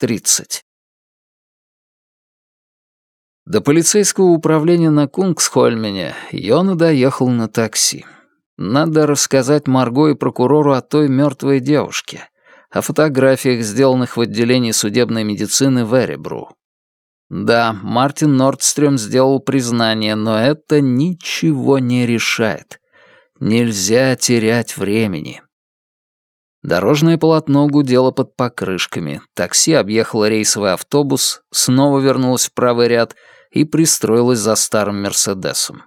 30. До полицейского управления на Кунгсхольмене Йона доехал на такси. Надо рассказать Марго и прокурору о той мертвой девушке, о фотографиях, сделанных в отделении судебной медицины в Эребру. Да, Мартин Нордстрём сделал признание, но это ничего не решает. Нельзя терять времени. Дорожное полотно гудело под покрышками, такси объехало рейсовый автобус, снова вернулось в правый ряд — и пристроилась за старым Мерседесом.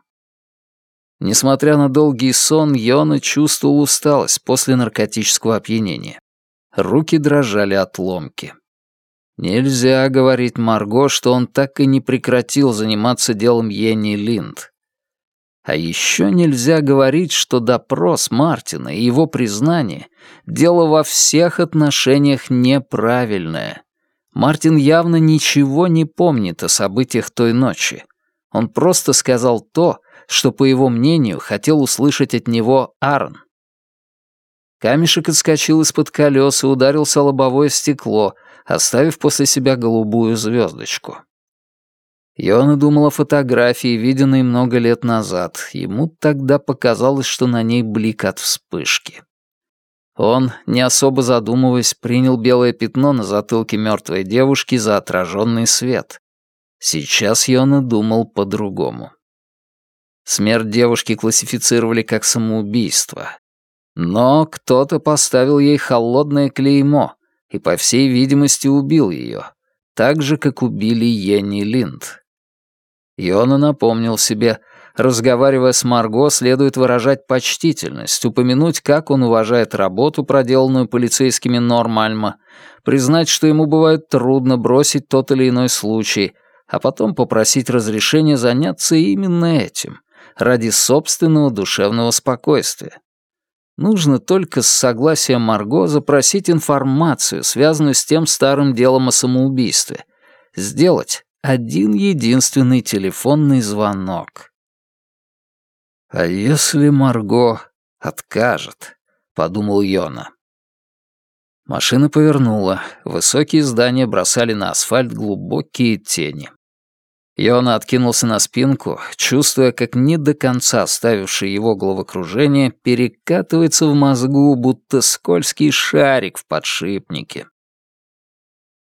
Несмотря на долгий сон, Йона чувствовал усталость после наркотического опьянения. Руки дрожали от ломки. Нельзя говорить Марго, что он так и не прекратил заниматься делом Йенни Линд. А еще нельзя говорить, что допрос Мартина и его признание — дело во всех отношениях неправильное. Мартин явно ничего не помнит о событиях той ночи. Он просто сказал то, что, по его мнению, хотел услышать от него Аарон. Камешек отскочил из-под колес и ударился о лобовое стекло, оставив после себя голубую звездочку. Йона думал о фотографии, виденной много лет назад. Ему тогда показалось, что на ней блик от вспышки. Он, не особо задумываясь, принял белое пятно на затылке мертвой девушки за отраженный свет. Сейчас Йона думал по-другому. Смерть девушки классифицировали как самоубийство. Но кто-то поставил ей холодное клеймо и, по всей видимости, убил ее, так же, как убили Йенни Линд. Йона напомнил себе, разговаривая с Марго, следует выражать почтительность, упомянуть, как он уважает работу, проделанную полицейскими Нормальма, признать, что ему бывает трудно бросить тот или иной случай, а потом попросить разрешения заняться именно этим, ради собственного душевного спокойствия. Нужно только с согласия Марго запросить информацию, связанную с тем старым делом о самоубийстве. Сделать один единственный телефонный звонок. «А если Марго откажет?» — подумал Йона. Машина повернула. Высокие здания бросали на асфальт глубокие тени. Йона откинулся на спинку, чувствуя, как не до конца ставивший его головокружение перекатывается в мозгу, будто скользкий шарик в подшипнике.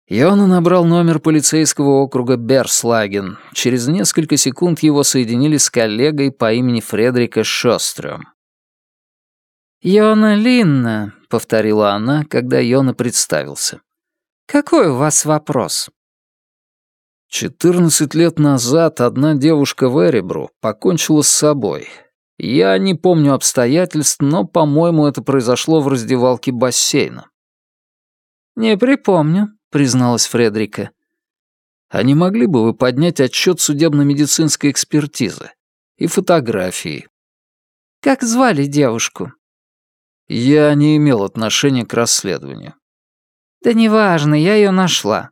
Йона набрал номер полицейского округа Берслаген. Через несколько секунд его соединили с коллегой по имени Фредерика Шострём. «Йона Линна», — повторила она, когда Йона представился. «Какой у вас вопрос?» Четырнадцать лет назад одна девушка в Эребру покончила с собой. Я не помню обстоятельств, но, по-моему, это произошло в раздевалке бассейна. «Не припомню», — призналась Фредрика. «А не могли бы вы поднять отчет судебно-медицинской экспертизы? И фотографии?» «Как звали девушку?» «Я не имел отношения к расследованию». «Да неважно, я ее нашла.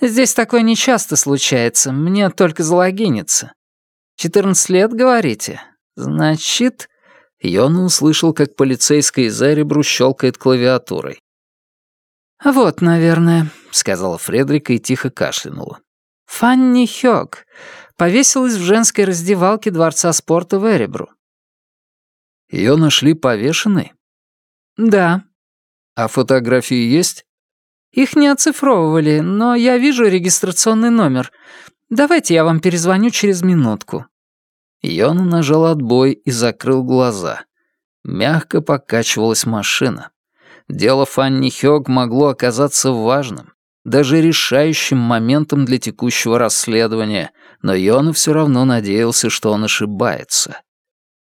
Здесь такое нечасто случается, мне только залогиниться. Четырнадцать лет, говорите? Значит...» Йона услышал, как полицейская из Эребру щелкает клавиатурой. «Вот, наверное», — сказала Фредрика и тихо кашлянула. «Фанни Хёк. Повесилась в женской раздевалке Дворца спорта в Эребру». Ее нашли повешенной? «Да». «А фотографии есть?» «Их не оцифровывали, но я вижу регистрационный номер. Давайте я вам перезвоню через минутку». Йона нажал отбой и закрыл глаза. Мягко покачивалась машина. Дело Фанни Хёг могло оказаться важным, даже решающим моментом для текущего расследования, но Йона все равно надеялся, что он ошибается.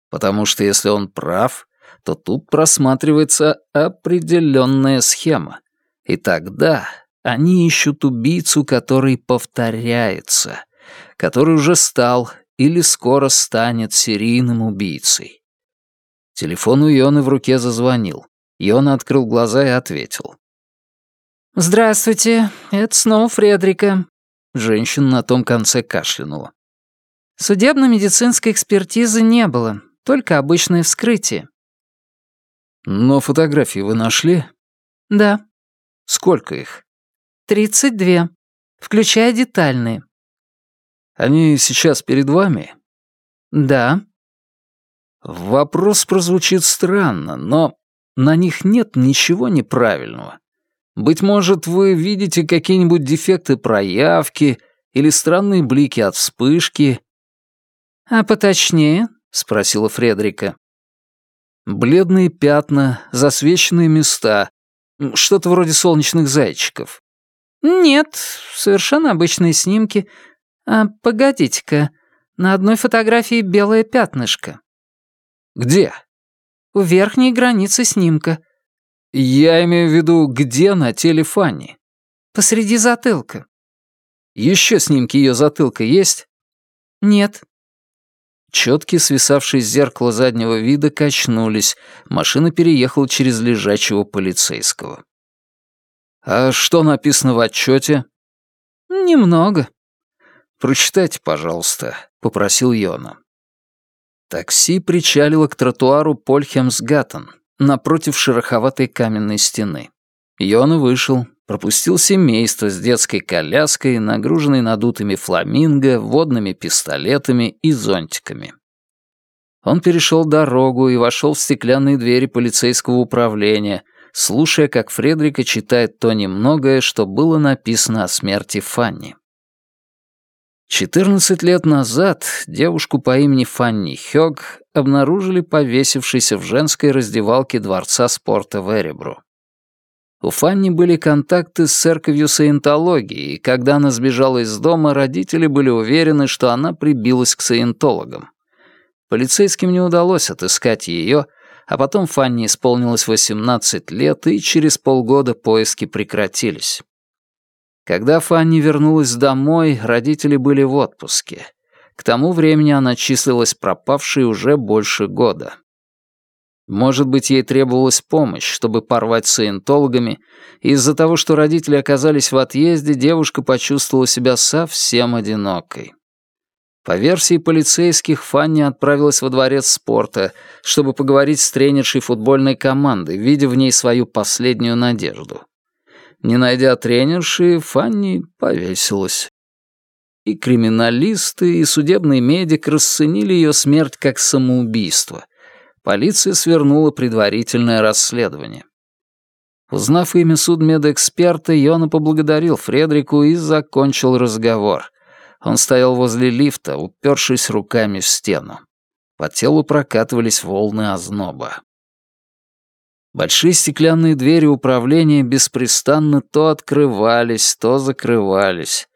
Потому что если он прав, то тут просматривается определенная схема. И тогда они ищут убийцу, который повторяется, который уже стал или скоро станет серийным убийцей. Телефон у Йоны в руке зазвонил. Йона открыл глаза и ответил. «Здравствуйте, это снова Фредрика». Женщина на том конце кашлянула. Судебно-медицинской экспертизы не было, только обычное вскрытие. Но фотографии вы нашли? Да. Сколько их? «Тридцать две, включая детальные». «Они сейчас перед вами?» «Да». Вопрос прозвучит странно, но на них нет ничего неправильного. Быть может, вы видите какие-нибудь дефекты проявки или странные блики от вспышки. «А поточнее?» — спросила Фредрика. Бледные пятна, засвеченные места, что-то вроде солнечных зайчиков. «Нет, совершенно обычные снимки. А, погодите-ка, на одной фотографии белое пятнышко». «Где?» «У верхней границы снимка». «Я имею в виду, где на теле Фанни?» «Посреди затылка». «Еще снимки ее затылка есть?» «Нет». Четки, свисавшие с зеркала заднего вида, качнулись. Машина переехала через лежачего полицейского. «А что написано в отчете?» «Немного». «Прочитайте, пожалуйста», — попросил Йона. Такси причалило к тротуару Польхемсгаттен, напротив шероховатой каменной стены. Йона вышел, пропустил семейство с детской коляской, нагруженной надутыми фламинго, водными пистолетами и зонтиками. Он перешел дорогу и вошел в стеклянные двери полицейского управления, слушая, как Фредрика читает то немногое, что было написано о смерти Фанни. 14 лет назад девушку по имени Фанни Хёг обнаружили повесившейся в женской раздевалке Дворца спорта в Эребру. У Фанни были контакты с церковью саентологии, и когда она сбежала из дома, родители были уверены, что она прибилась к саентологам. Полицейским не удалось отыскать ее, а потом Фанни исполнилось 18 лет, и через полгода поиски прекратились. Когда Фанни вернулась домой, родители были в отпуске. К тому времени она числилась пропавшей уже больше года. Может быть, ей требовалась помощь, чтобы порвать с саентологами, и из-за того, что родители оказались в отъезде, девушка почувствовала себя совсем одинокой. По версии полицейских, Фанни отправилась во дворец спорта, чтобы поговорить с тренершей футбольной команды, видя в ней свою последнюю надежду. Не найдя тренерши, Фанни повесилась. И криминалисты, и судебный медик расценили ее смерть как самоубийство — полиция свернула предварительное расследование. Узнав имя судмедэксперта, Йона поблагодарил Фредрику и закончил разговор. Он стоял возле лифта, упершись руками в стену. По телу прокатывались волны озноба. Большие стеклянные двери управления беспрестанно то открывались, то закрывались.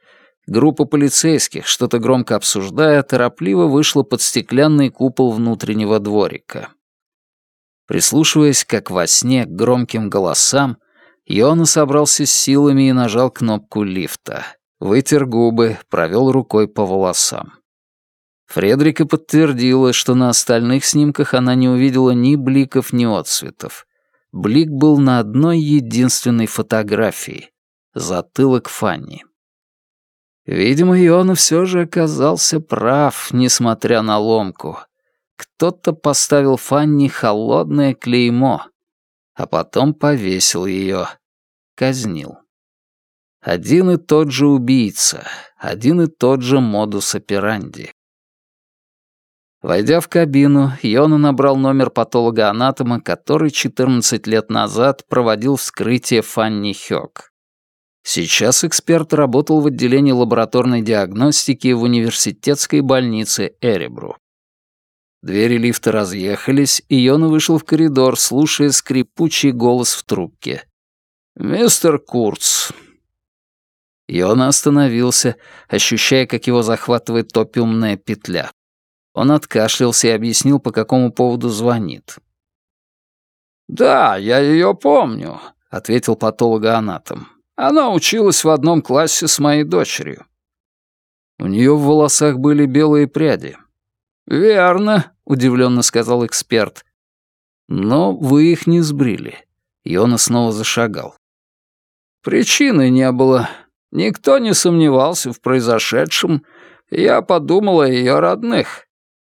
Группа полицейских, что-то громко обсуждая, торопливо вышла под стеклянный купол внутреннего дворика. Прислушиваясь, как во сне, к громким голосам, Йона собрался с силами и нажал кнопку лифта. Вытер губы, провел рукой по волосам. Фредрика подтвердила, что на остальных снимках она не увидела ни бликов, ни отцветов. Блик был на одной единственной фотографии — затылок Фанни. Видимо, Йона все же оказался прав, несмотря на ломку. Кто-то поставил Фанни холодное клеймо, а потом повесил ее, казнил. Один и тот же убийца, один и тот же модус операнди. Войдя в кабину, Йона набрал номер патолога-анатома, который 14 лет назад проводил вскрытие Фанни Хёк. Сейчас эксперт работал в отделении лабораторной диагностики в университетской больнице Эребру. Двери лифта разъехались, и Йона вышел в коридор, слушая скрипучий голос в трубке. «Мистер Курц». Йона остановился, ощущая, как его захватывает топиумная петля. Он откашлялся и объяснил, по какому поводу звонит. «Да, я ее помню», — ответил патологоанатом. «Она училась в одном классе с моей дочерью». У нее в волосах были белые пряди. «Верно», — удивленно сказал эксперт. «Но вы их не сбрили». Йона снова зашагал. «Причины не было. Никто не сомневался в произошедшем. Я подумал о ее родных».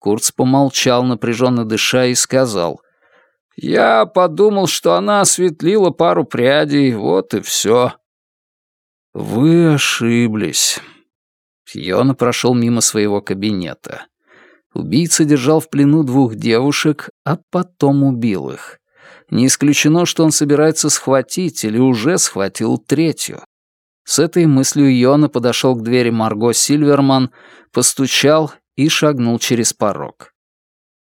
Курц помолчал, напряженно дыша, и сказал. «Я подумал, что она осветлила пару прядей, вот и все». «Вы ошиблись». Йона прошел мимо своего кабинета. Убийца держал в плену двух девушек, а потом убил их. Не исключено, что он собирается схватить или уже схватил третью. С этой мыслью Йона подошел к двери Марго Сильверман, постучал и шагнул через порог.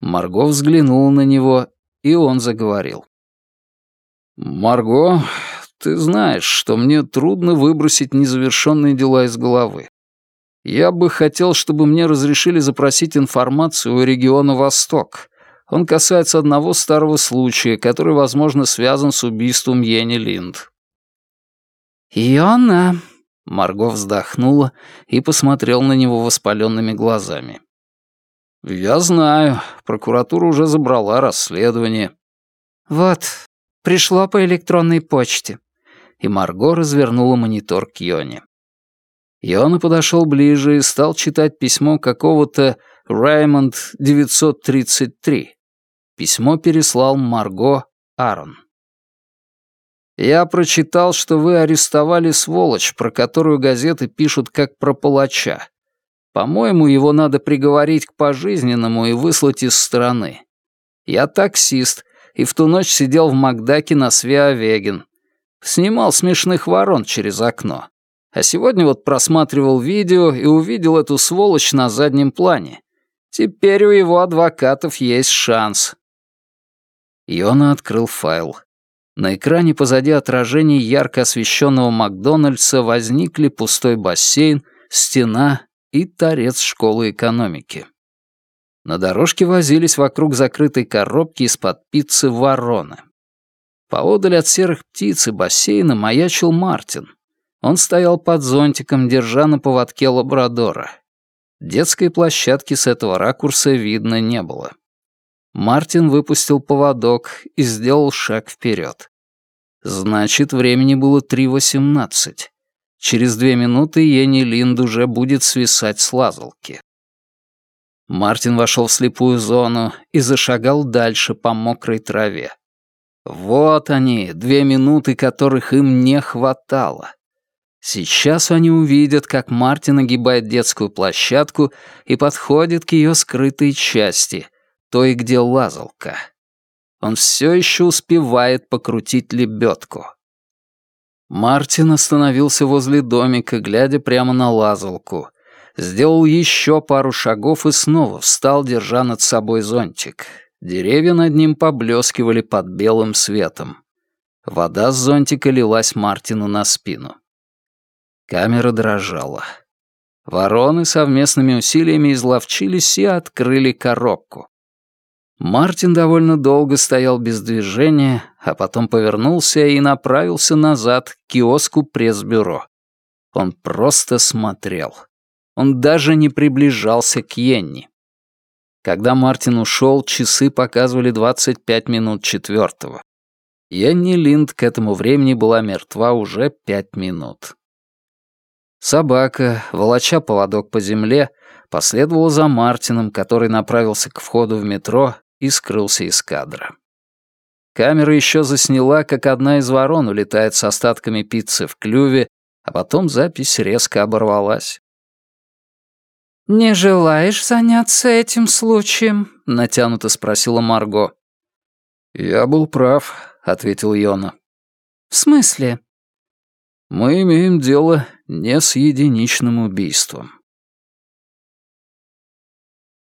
Марго взглянула на него, и он заговорил. «Марго, ты знаешь, что мне трудно выбросить незавершенные дела из головы. Я бы хотел, чтобы мне разрешили запросить информацию у региона Восток. Он касается одного старого случая, который, возможно, связан с убийством Йенни Линд. «Йона», — Марго вздохнула и посмотрел на него воспаленными глазами. «Я знаю. Прокуратура уже забрала расследование». «Вот, пришло по электронной почте». И Марго развернула монитор к Йоне. Йона подошел ближе и стал читать письмо какого-то Раймонд 933. Письмо переслал Марго Аарон. «Я прочитал, что вы арестовали сволочь, про которую газеты пишут как про палача. По-моему, его надо приговорить к пожизненному и выслать из страны. Я таксист, и в ту ночь сидел в Макдаке на Свеовеген. Снимал смешных ворон через окно. А сегодня вот просматривал видео и увидел эту сволочь на заднем плане. Теперь у его адвокатов есть шанс. Йона открыл файл. На экране позади отражений ярко освещенного Макдональдса возникли пустой бассейн, стена и торец школы экономики. На дорожке возились вокруг закрытой коробки из-под пиццы вороны. Поодаль от серых птиц и бассейна маячил Мартин. Он стоял под зонтиком, держа на поводке лабрадора. Детской площадки с этого ракурса видно не было. Мартин выпустил поводок и сделал шаг вперед. Значит, времени было 3.18. Через две минуты Ени Линд уже будет свисать с лазалки. Мартин вошел в слепую зону и зашагал дальше по мокрой траве. Вот они, две минуты, которых им не хватало. Сейчас они увидят, как Мартин огибает детскую площадку и подходит к ее скрытой части, той, где лазалка. Он все еще успевает покрутить лебедку. Мартин остановился возле домика, глядя прямо на лазалку. Сделал еще пару шагов и снова встал, держа над собой зонтик. Деревья над ним поблескивали под белым светом. Вода с зонтика лилась Мартину на спину. Камера дрожала. Вороны совместными усилиями изловчились и открыли коробку. Мартин довольно долго стоял без движения, а потом повернулся и направился назад к киоску пресс-бюро. Он просто смотрел. Он даже не приближался к Йенни. Когда Мартин ушел, часы показывали 25 минут четвертого. Йенни Линд к этому времени была мертва уже пять минут. Собака, волоча поводок по земле, последовала за Мартином, который направился к входу в метро и скрылся из кадра. Камера еще засняла, как одна из ворон улетает с остатками пиццы в клюве, а потом запись резко оборвалась. «Не желаешь заняться этим случаем?» — натянуто спросила Марго. «Я был прав», — ответил Йона. «В смысле?» Мы имеем дело не с единичным убийством.